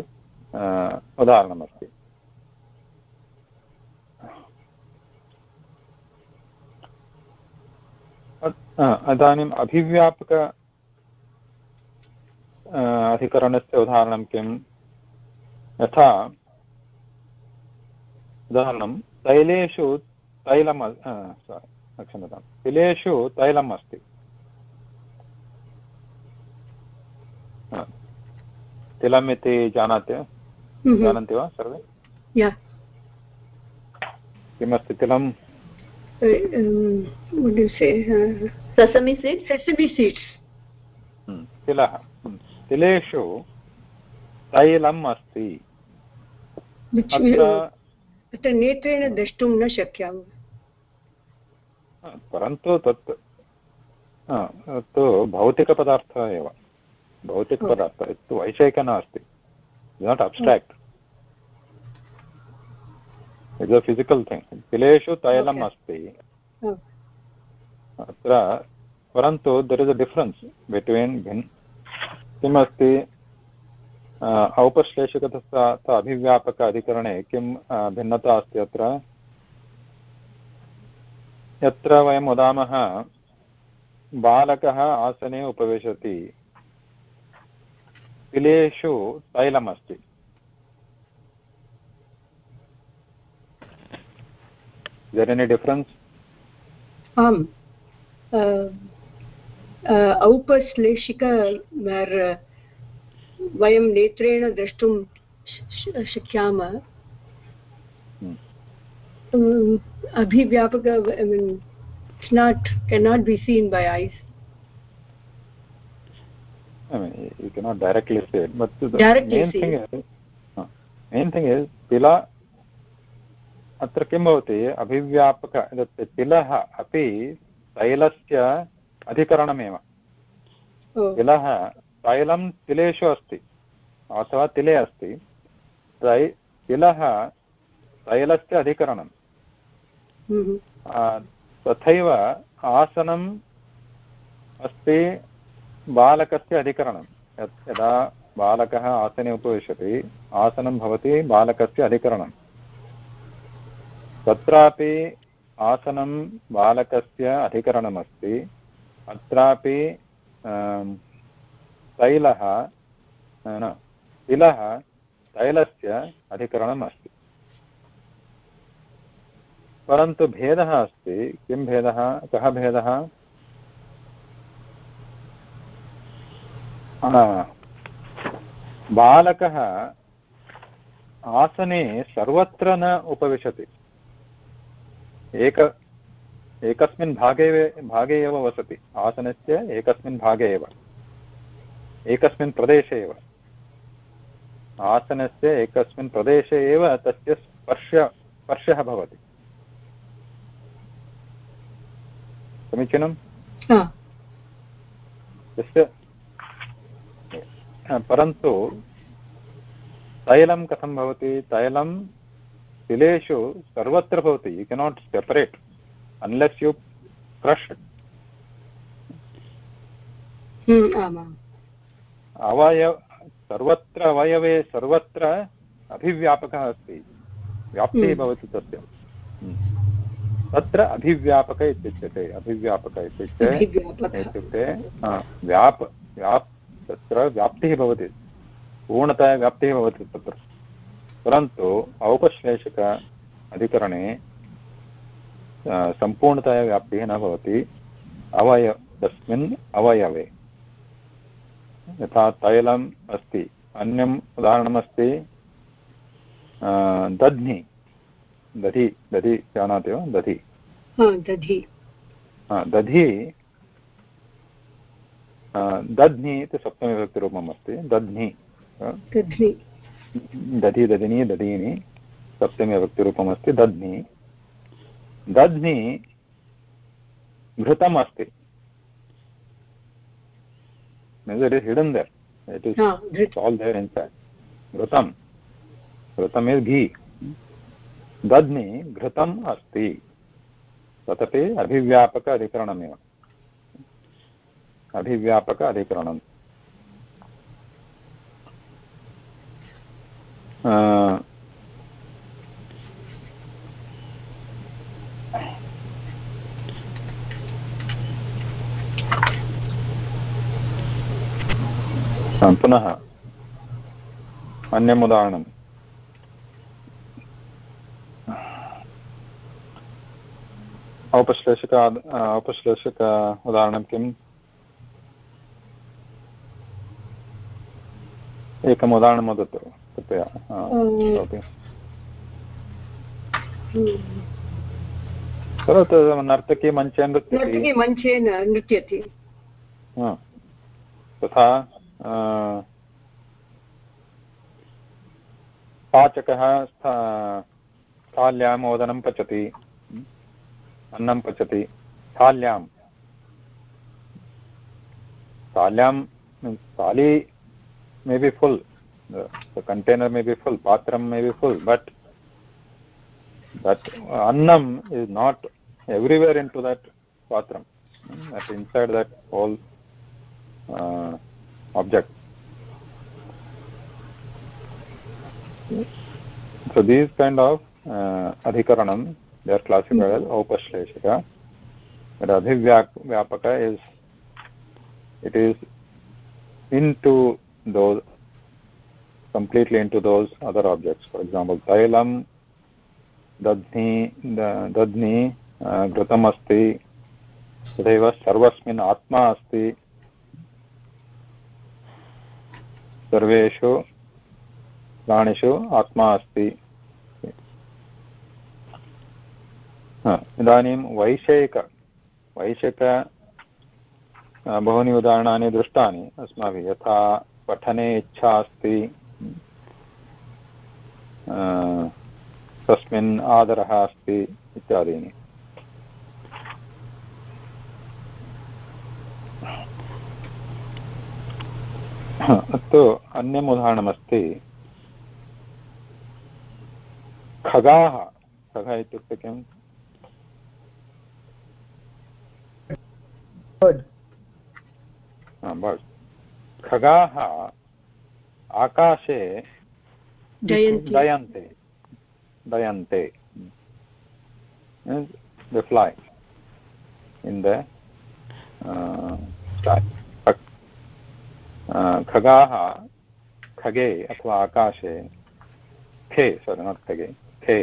उदाहरणमस्ति। इदानीम् अभिव्यापक अधिकरणस्य उदाहरणं किम्? यथा उदाहरणं तैलेषु तैलम् क्षम्यतां तिलेषु तैलम् अस्ति। तिलम् इति जानाति? जानन्ति वा सर्वे? किमस्ति तिलं sesame seeds? Sesame seeds. तिलः तिलेषु तैलम् अस्ति अत्र नेत्रेण द्रष्टुं न शक्यामः परन्तु तत् तु भौतिकपदार्थः एव भौतिकपदार्थः तु वैषयिकः नास्ति not abstract it's a physical thing तिलेषु तैलम् अस्ति अत्र परन्तु there is a difference between भिन्, किमस्ति औपश्लेषक तथा अभिव्यापक अधिकरणे किं भिन्नता अस्ति अत्र? यत्र वयं वदामः, बालकः आसने उपविशति तिलेषु तैलमस्ति there any difference? आम् औपश्लेषिक वयं नेत्रेण द्रष्टुं शक्यामः अभिव्यापक it's not cannot be seen by eyes. I mean, you cannot directly see it, but the directly main see thing is, uh, main thing is तिला अत्र किं भवति अभिव्यापक तिलः अपि तैलस्य अधिकरणमेव। तिलः तैलं तिलेषु अस्ति अथवा तिले अस्ति। तै तिलः तैलस्य अधिकरणं तथैव आसनम् अस्ति बालकस्य अधिकरणं यदा बालकः आसने उपविशति आसनं भवति बालकस्य अधिकरणं तत्रापि आसनं बालकस्य अधिकरणमस्ति। अत्रापि तैलः, न तिलः तैलस्य अधिकरणम् अस्ति परन्तु भेदः अस्ति। किं भेदः? कः भेदः? बालकः आसने सर्वत्र न उपविशति। एक एकस्मिन् भागे भागे एव वसति। आसनस्य एकस्मिन् भागे एव। एकस्मिन् प्रदेशे एव। आसनस्य एकस्मिन् प्रदेशे एव तस्य स्पर्श स्पर्शः भवति। समीचीनं? तस्य परन्तु तैलं कथं भवति? तैलं तिलेषु सर्वत्र भवति you cannot separate unless you crush अवयव सर्वत्र अवयवे सर्वत्र अभिव्यापकः अस्ति व्याप्तिः। भवति तस्य। तत्र अभिव्यापक इत्युच्यते अभिव्यापक इत्युक्ते इत्युक्ते व्याप व्याप् तत्र व्याप्तिः भवति पूर्णतया व्याप्तिः भवति तत्र परन्तु औपश्लेषक अधिकरणे सम्पूर्णतया व्याप्तिः न भवति। अवय तस्मिन् अवयवे। यथा तैलम् अस्ति अन्यम् उदाहरणमस्ति दध्नि। दधि दधि जानाति वा? दधि। दधि। दधि दध्नि इति सप्तमीविभक्तिरूपम् अस्ति दध्नि। दधि दधिनी दधीनि सप्तमीविभक्तिरूपम् अस्ति दध्नि। दध्नि घृतम् अस्ति it is hidden there. It is ah, it's all there inside. घृतं घृतम् इस् घी। दध्नि घृतम् अस्ति। तदपि अभिव्यापक अधिकरणमेव। अभिव्यापक अधिकरणम्। पुनः अन्यम् उदाहरणम्। औपश्लेषक औपश्लेषक उदाहरणं किम्? एकम् उदाहरणं वदतु कृपया करोतु नर्तकी मञ्चे नृत्यति। मञ्चे नृत्यति। तथा पाचकः स्थाल्याम् ओदनं पचति। अन्नं पचति। स्थाल्यां। स्थाल्यां स्थाली may be full. The, the container may be full patram may be full but that annam is not everywhere into that patram that inside that whole uh, object. So these kind of uh, adhikaranam they are classified as upashleshika but adhivyapaka is it is into those, completely into those other objects. For example tailam dadni dadni घृतम् अस्ति तथैव सर्वस्मिन् आत्मा अस्ति सर्वेषु प्राणिषु आत्मा अस्ति इदानीं वैषयिक वैषयिक बहूनि उदाहरणानि दृष्टानि अस्माभिः यथा पठने इच्छा अस्ति। तस्मिन् आदरः अस्ति इत्यादीनि। अस्तु अन्यम् उदाहरणमस्ति। खगाः खगः इत्युक्ते किम्? बर्ड्स् खगाः आकाशे दयन्ते। दयन्ते। द फ्लै इन् द खगे अथवा आकाशे खे सोरि नोट् खगे खे।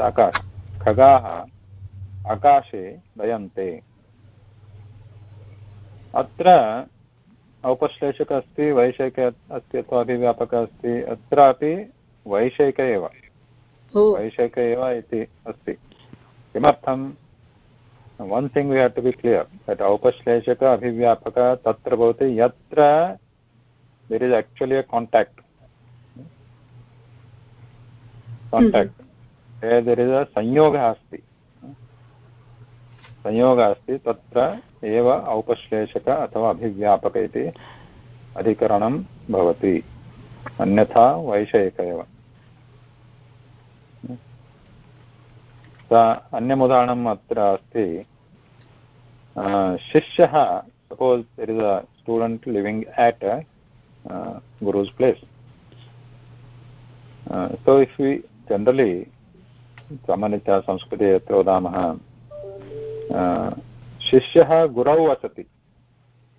आकाश। खगाः आकाशे दयन्ते। अत्र औपश्लेषक अस्ति वैषयिक अस्ति अथवा अभिव्यापकः अस्ति अत्रापि वैषयिक एव। वैषयिक एव इति अस्ति। किमर्थं? वन् औपश्लेषक अभिव्यापक तत्र भवति यत्र there a contact contact there is a संयोगः अस्ति तत्र औपश्लेषक अथवा अभिव्यापक इति अधिकरणं अन्यथा वैषयिक एव। अन्यम् उदाहरणम् अत्र अस्ति। शिष्यः, suppose there is a student living at guru's place. So if we generally सामान्यतः संस्कृते यत्र वदामः शिष्यः गुरौ वसति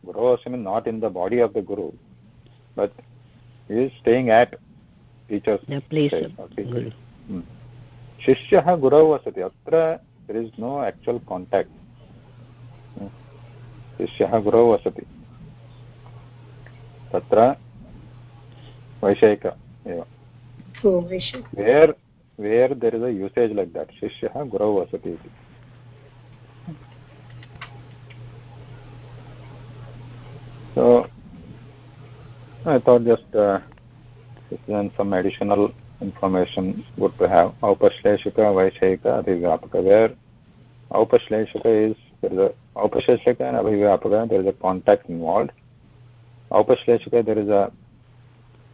गुरौ वसति mean not in the body of the guru but is staying at teacher's शिष्यः गुरौ वसति अत्र there is no actual contact शिष्यः गुरौ वसति तत्र वैषयिक एव where where there is a usage like that शिष्यः गुरौ वसति इति So I thought just uh, then some additional information good to have. Aupashleshika, Vaishayika, Abhivyapaka. Where Aupashleshika is, there is a Aupashleshika and Abhivyapaka, there is a contact involved. Aupashleshika, there is a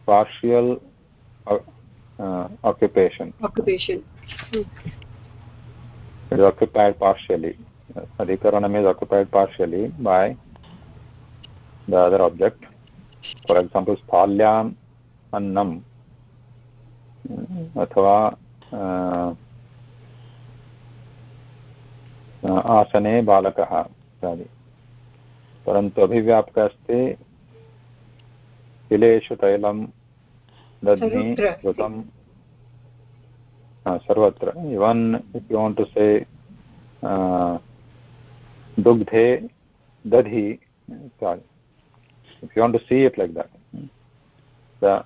partial uh, uh, occupation. Occupation. Hmm. It is occupied partially. Adhikaranam is occupied partially by the other object. For example, स्थाल्याम् अन्नम् अथवा आसने बालकः इत्यादि परन्तु अभिव्यापकः अस्ति तिलेषु तैलं दध्नि घृतं सर्वत्र even if you want to say दुग्धे दधि इत्यादि if you want to see it like that. The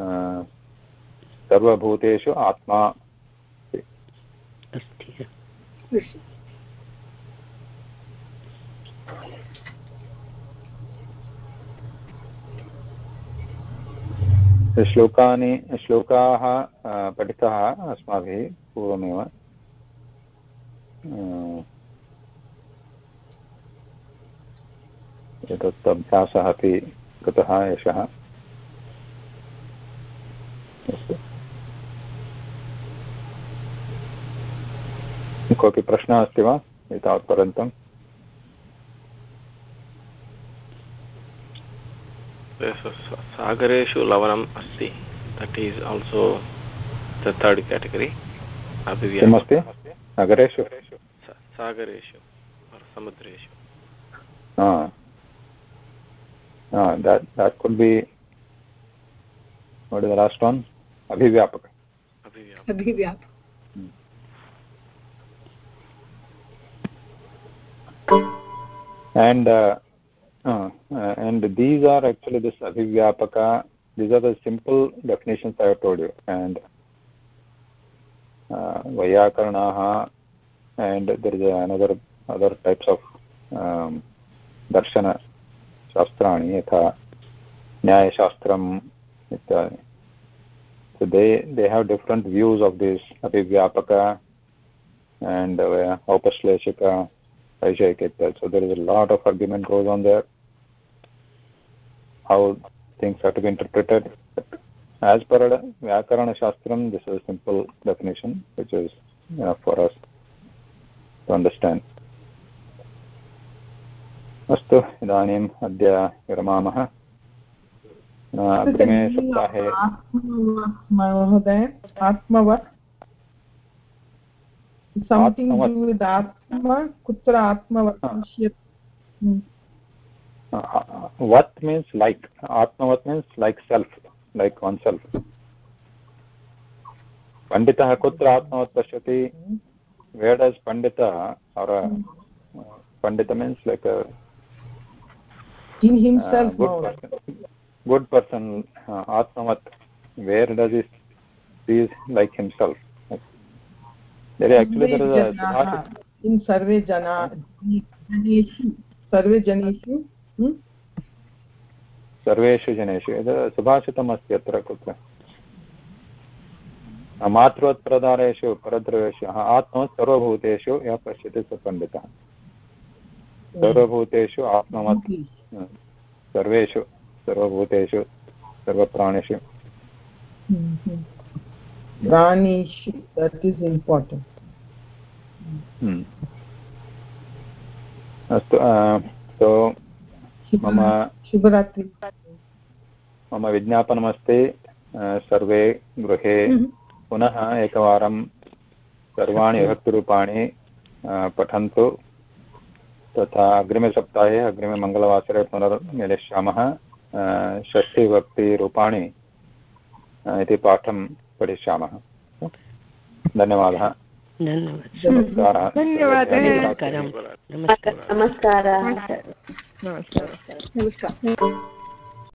uh, सर्वभूतेषु आत्मा अस्ति श्लोकानि श्लोकाः पठितः अस्माभिः पूर्वमेव। एतत् अभ्यासः अपि कृतः एषः अस्तु। कोऽपि प्रश्नः अस्ति वा एतावत्पर्यन्तम् सागरेषु लवणम् अस्ति। That is also third category किमस्ति? नगरेषु सागरेषु समुद्रेषु uh, that that could be what is the last one? abhivyapaka abhivyapaka hmm. and uh, uh, and these are actually this abhivyapaka these are the simple definitions i have told you. And uh, vayakaranaha and there is another other types of um, darshana शास्त्राणि यथा न्यायशास्त्रम् इत्यादि so they they have different views of this abhivyapaka and uh, upashleshika vaishayika so there is a lot of argument goes on there how things have to be interpreted as per vyakarana shastram this is a simple definition which is enough for us to understand अस्तु इदानीम् अद्य विरमामः। अग्रिमे सप्ताहे vat means like atmavat means like self like own self. पण्डितः कुत्र आत्मवत् पश्यति? वेडस् pandit or pandit means like uh, in himself uh, good person good person uh, atmavat where does he see like himself there actually there is a in sarve jana janeshu sarve janeshu सर्वेषु जनेषु यद् सुभाषितमस्ति अत्र कुत्र मातृवत्प्रदानेषु परद्रवेषु आत्मा सर्वभूतेषु यः पश्यति स पण्डितः सर्वभूतेषु आत्मवत् सर्वेषु सर्वभूतेषु सर्वप्राणिषु प्राणिषु दट् इस् इम्पार्टेण्ट् अस्तु तो मम शुभरात्रि मम विज्ञापनमस्ति सर्वे गृहे पुनः एकवारं सर्वाणि विभक्तिरूपाणि पठन्तु तथा अग्रिमे सप्ताहे अग्रिमे मङ्गलवासरे पुनर्मिलिष्यामः षष्ठीभक्तिरूपाणि इति पाठं पठिष्यामः। धन्यवादः। धन्यवादः। धन्यवादः नमस्कारः। नमस्कारः।